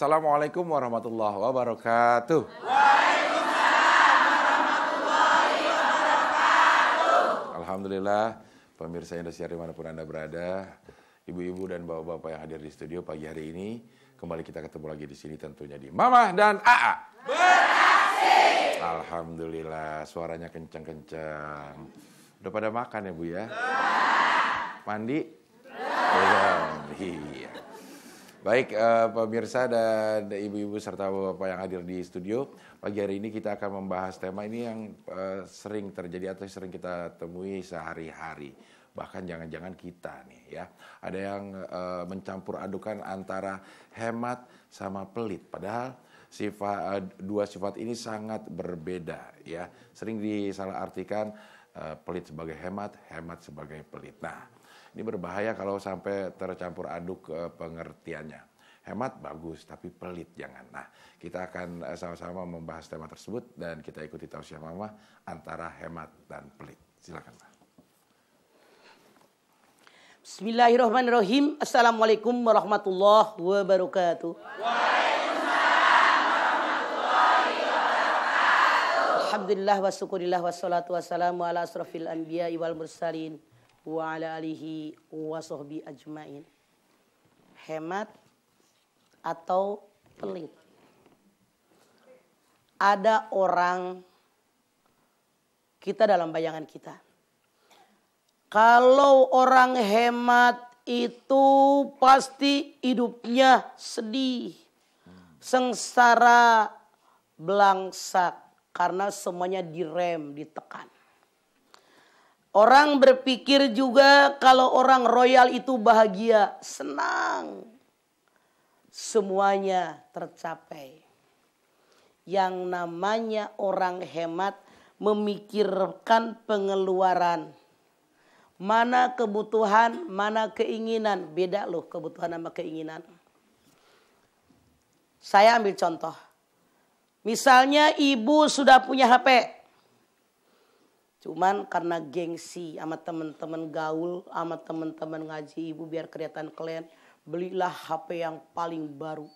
Assalamualaikum warahmatullahi wabarakatuh. Alhamdulillah, pemirsa Indosiar di mana pun Anda berada, ibu-ibu dan bapak-bapak yang hadir di studio pagi hari ini, kembali kita ketemu lagi di sini tentunya di Mama dan AA. Alhamdulillah, suaranya kencang-kencang. Udah pada makan ya Bu ya? Mandi? Belum. Baik uh, pemirsa dan ibu-ibu serta bapak yang hadir di studio, pagi hari ini kita akan membahas tema ini yang uh, sering terjadi atau sering kita temui sehari-hari. Bahkan jangan-jangan kita nih ya, ada yang uh, mencampur adukan antara hemat sama pelit. Padahal sifat uh, dua sifat ini sangat berbeda ya. Sering disalahartikan uh, pelit sebagai hemat, hemat sebagai pelit. Nah, ini berbahaya kalau sampai tercampur aduk uh, pengertiannya. Hemat bagus, tapi pelit jangan. Nah, kita akan uh, sama-sama membahas tema tersebut dan kita ikuti tausiah mama antara hemat dan pelit. Silakan, Pak. Bismillahirrahmanirrahim. Assalamualaikum warahmatullahi wabarakatuh. Alhamdulillah wa syukurillah wassalatu wassalamu ala asrafil anbiya wal mursalin wa ala alihi wa ajmain. Hemat atau pelit. Ada orang kita dalam bayangan kita. Kalau orang hemat itu pasti hidupnya sedih, sengsara, belangsak karena semuanya direm, ditekan. Orang berpikir juga kalau orang royal itu bahagia, senang. Semuanya tercapai. Yang namanya orang hemat memikirkan pengeluaran. Mana kebutuhan, mana keinginan. Beda loh kebutuhan sama keinginan. Saya ambil contoh. Misalnya ibu sudah punya HP. Cuman karena gengsi sama teman-teman gaul, sama teman-teman ngaji ibu biar kelihatan kalian, belilah HP yang paling baru.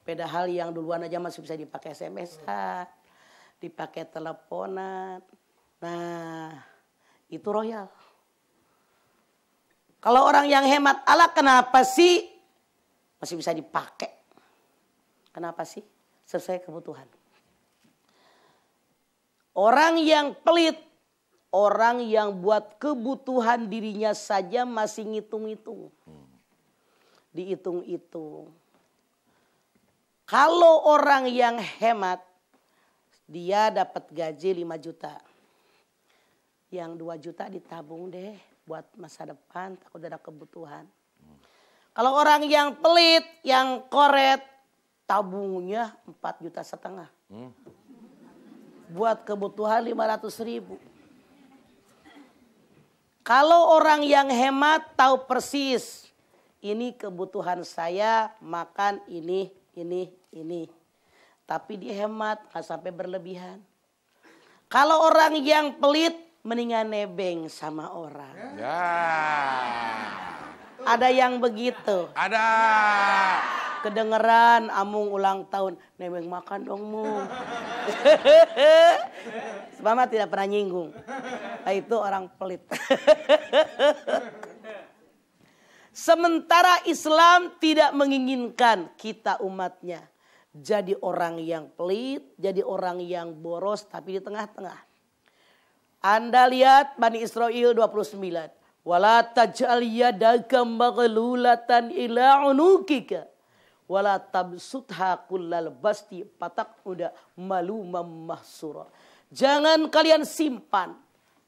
Padahal yang duluan aja masih bisa dipakai SMS, dipakai teleponan. Nah, itu royal. Kalau orang yang hemat, Allah kenapa sih masih bisa dipakai? Kenapa sih? Sesuai kebutuhan. Orang yang pelit Orang yang buat kebutuhan dirinya saja masih ngitung-ngitung. Dihitung-hitung. Kalau orang yang hemat, dia dapat gaji 5 juta. Yang 2 juta ditabung deh buat masa depan, takut ada kebutuhan. Kalau orang yang pelit, yang koret, tabungnya 4 juta setengah. Buat kebutuhan 500 ribu. Kalau orang yang hemat tahu persis ini kebutuhan saya makan ini, ini, ini. Tapi dia hemat nggak sampai berlebihan. Kalau orang yang pelit mendingan nebeng sama orang. Ya. Ada yang begitu. Ada. Kedengeran Amung ulang tahun, nebeng makan dong mu. Mama tidak pernah nyinggung. Nah, itu orang pelit. Sementara Islam tidak menginginkan kita umatnya jadi orang yang pelit, jadi orang yang boros tapi di tengah-tengah. Anda lihat Bani Israel 29. Wala taj'al yadaka maghlulatan ila unukika wala tabsutha kullal basti patak udah malu mahsura. Jangan kalian simpan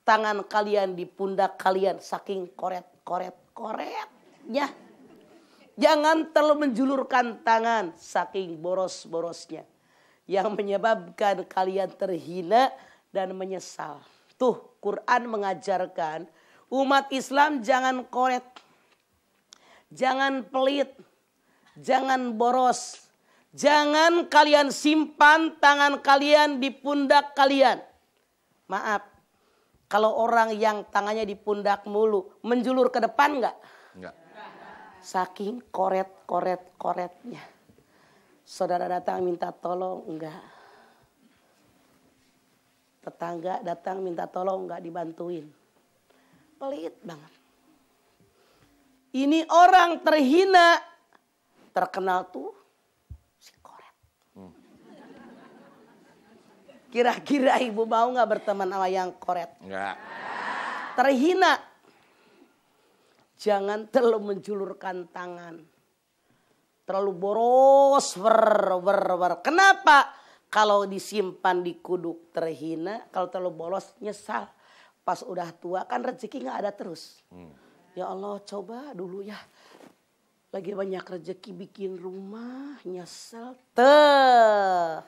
tangan kalian di pundak kalian saking koret-koret-koretnya. Jangan terlalu menjulurkan tangan saking boros-borosnya. Yang menyebabkan kalian terhina dan menyesal. Tuh Quran mengajarkan umat Islam jangan koret. Jangan pelit. Jangan boros. Jangan kalian simpan tangan kalian di pundak kalian. Maaf, kalau orang yang tangannya di pundak mulu, menjulur ke depan enggak? Enggak. Saking koret-koret-koretnya. Saudara datang minta tolong, enggak. Tetangga datang minta tolong, enggak dibantuin. Pelit banget. Ini orang terhina, terkenal tuh si koret. Kira-kira ibu mau nggak berteman sama yang koret? Enggak. Terhina. Jangan terlalu menjulurkan tangan. Terlalu boros, wer, wer, wer. Kenapa? Kalau disimpan di kuduk terhina, kalau terlalu boros nyesal. Pas udah tua kan rezeki nggak ada terus. Ya Allah coba dulu ya. Lagi banyak rezeki bikin rumah, nyesel. Teh.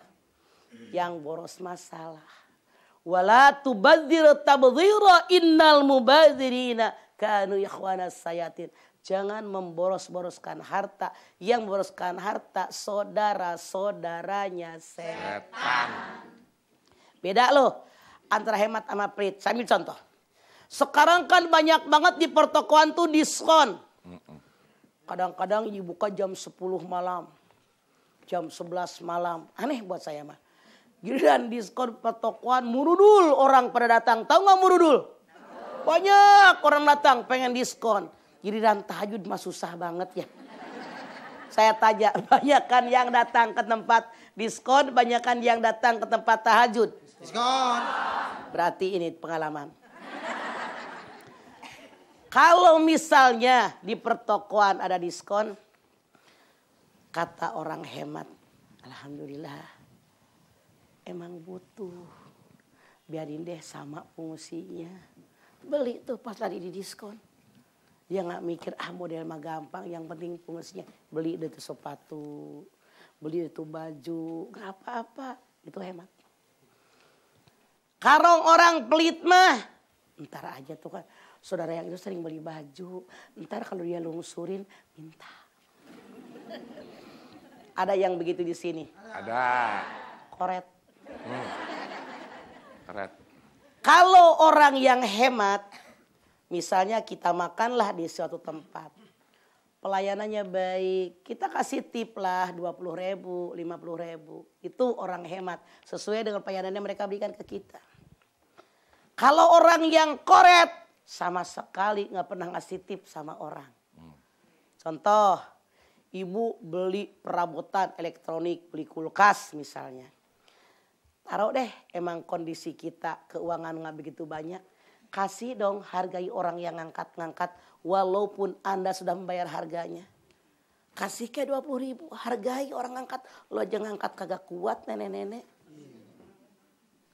Yang boros masalah. Wala tubadzir tabdzira innal mubadzirina kanu ikhwana sayatin. Jangan memboros-boroskan harta. Yang memboroskan harta saudara-saudaranya setan. Setan. Beda loh antara hemat sama pelit. Saya ambil contoh. Sekarang kan banyak banget di pertokoan tuh diskon. Kadang-kadang dibuka jam 10 malam. Jam 11 malam. Aneh buat saya mah. Giliran diskon pertokoan murudul orang pada datang. Tahu nggak murudul? Banyak orang datang pengen diskon. Giliran tahajud mah susah banget ya. Saya tanya, banyak kan yang datang ke tempat diskon, banyak kan yang datang ke tempat tahajud. Diskon. Berarti ini pengalaman. Kalau misalnya di pertokoan ada diskon, kata orang hemat, Alhamdulillah, emang butuh. Biarin deh sama fungsinya. Beli tuh pas tadi di diskon. Dia nggak mikir ah model mah gampang, yang penting fungsinya. Beli deh tuh sepatu, beli itu baju, nggak apa-apa. Itu hemat. Karong orang pelit mah. Ntar aja tuh kan. Saudara yang itu sering beli baju. Ntar kalau dia lungsurin, minta. Ada yang begitu di sini. Ada. Koret. Keren. Kalau orang yang hemat, misalnya kita makanlah di suatu tempat. Pelayanannya baik, kita kasih tip lah 20 ribu, 50 ribu. Itu orang hemat, sesuai dengan pelayanannya mereka berikan ke kita. Kalau orang yang koret, sama sekali nggak pernah ngasih tip sama orang. Contoh, ibu beli perabotan elektronik, beli kulkas misalnya. Taruh deh, emang kondisi kita keuangan nggak begitu banyak. Kasih dong hargai orang yang ngangkat-ngangkat walaupun Anda sudah membayar harganya. Kasih kayak 20 ribu, hargai orang ngangkat. Lo aja ngangkat kagak kuat nenek-nenek.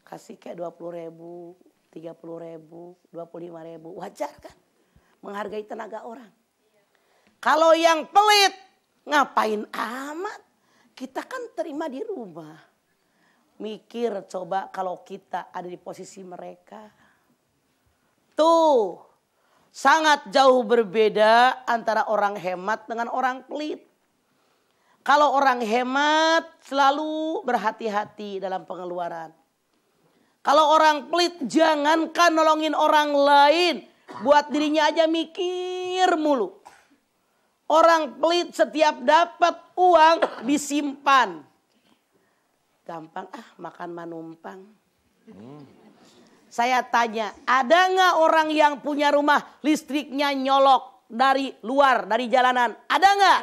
Kasih kayak 20 ribu, 30 ribu, 25 ribu. Wajar kan? Menghargai tenaga orang. Kalau yang pelit, ngapain amat? Kita kan terima di rumah. Mikir coba kalau kita ada di posisi mereka. Tuh, sangat jauh berbeda antara orang hemat dengan orang pelit. Kalau orang hemat selalu berhati-hati dalam pengeluaran. Kalau orang pelit jangankan nolongin orang lain. Buat dirinya aja mikir mulu. Orang pelit setiap dapat uang disimpan. Gampang ah makan manumpang. Saya tanya, ada nggak orang yang punya rumah listriknya nyolok dari luar, dari jalanan? Ada nggak?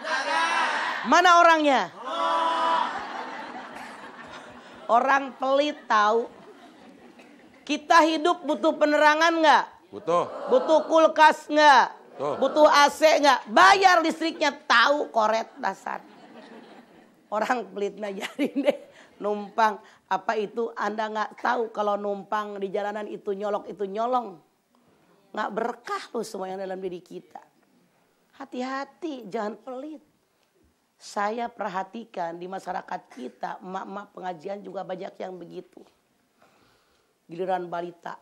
Mana orangnya? Orang pelit tahu. Kita hidup butuh penerangan nggak? Butuh. Butuh kulkas nggak? Tuh. Butuh AC nggak? Bayar listriknya tahu koret dasar. Orang pelit ngajarin deh numpang apa itu Anda nggak tahu kalau numpang di jalanan itu nyolok itu nyolong nggak berkah loh semua yang dalam diri kita. Hati-hati jangan pelit. Saya perhatikan di masyarakat kita emak-emak pengajian juga banyak yang begitu. Giliran balita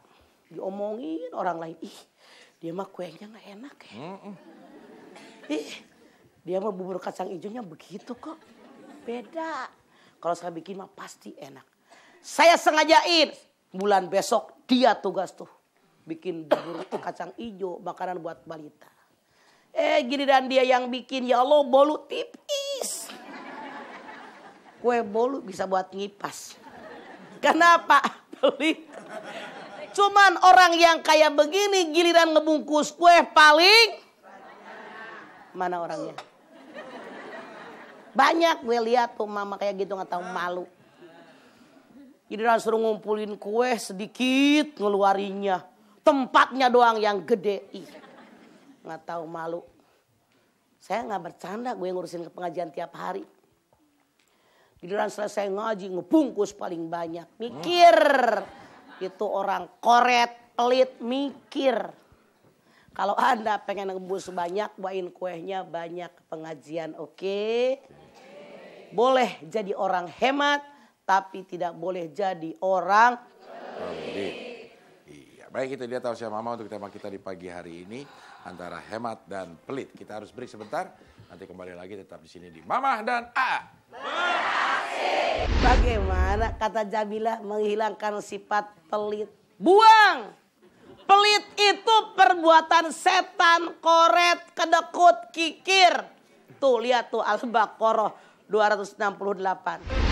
diomongin orang lain, ih dia mah kuenya nggak enak ya. Ih, dia mah bubur kacang hijaunya begitu kok. Beda. Kalau saya bikin mah pasti enak. Saya sengajain bulan besok dia tugas tuh. Bikin bubur kacang hijau, makanan buat balita. Eh giliran dia yang bikin, ya Allah bolu tipis. Kue bolu bisa buat ngipas. Kenapa? Pelit. Cuman orang yang kayak begini giliran ngebungkus kue paling mana orangnya? Banyak gue lihat tuh mama kayak gitu nggak tahu malu. Giliran suruh ngumpulin kue sedikit ngeluarinya. Tempatnya doang yang gede. Ih, nggak tahu malu. Saya nggak bercanda gue ngurusin pengajian tiap hari. Giliran selesai ngaji ngebungkus paling banyak. Mikir. Itu orang koret, pelit, mikir. Kalau Anda pengen ngebus banyak, bawain kuehnya banyak pengajian, oke? Okay? Boleh jadi orang hemat, tapi tidak boleh jadi orang Iya, baik itu dia tausiah mama untuk tema kita di pagi hari ini antara hemat dan pelit. Kita harus break sebentar. Nanti kembali lagi tetap di sini di Mama dan A. Bagaimana kata Jamila menghilangkan sifat pelit? Buang! Pelit itu perbuatan setan, koret, kedekut, kikir. Tuh lihat tuh Al-Baqarah 268.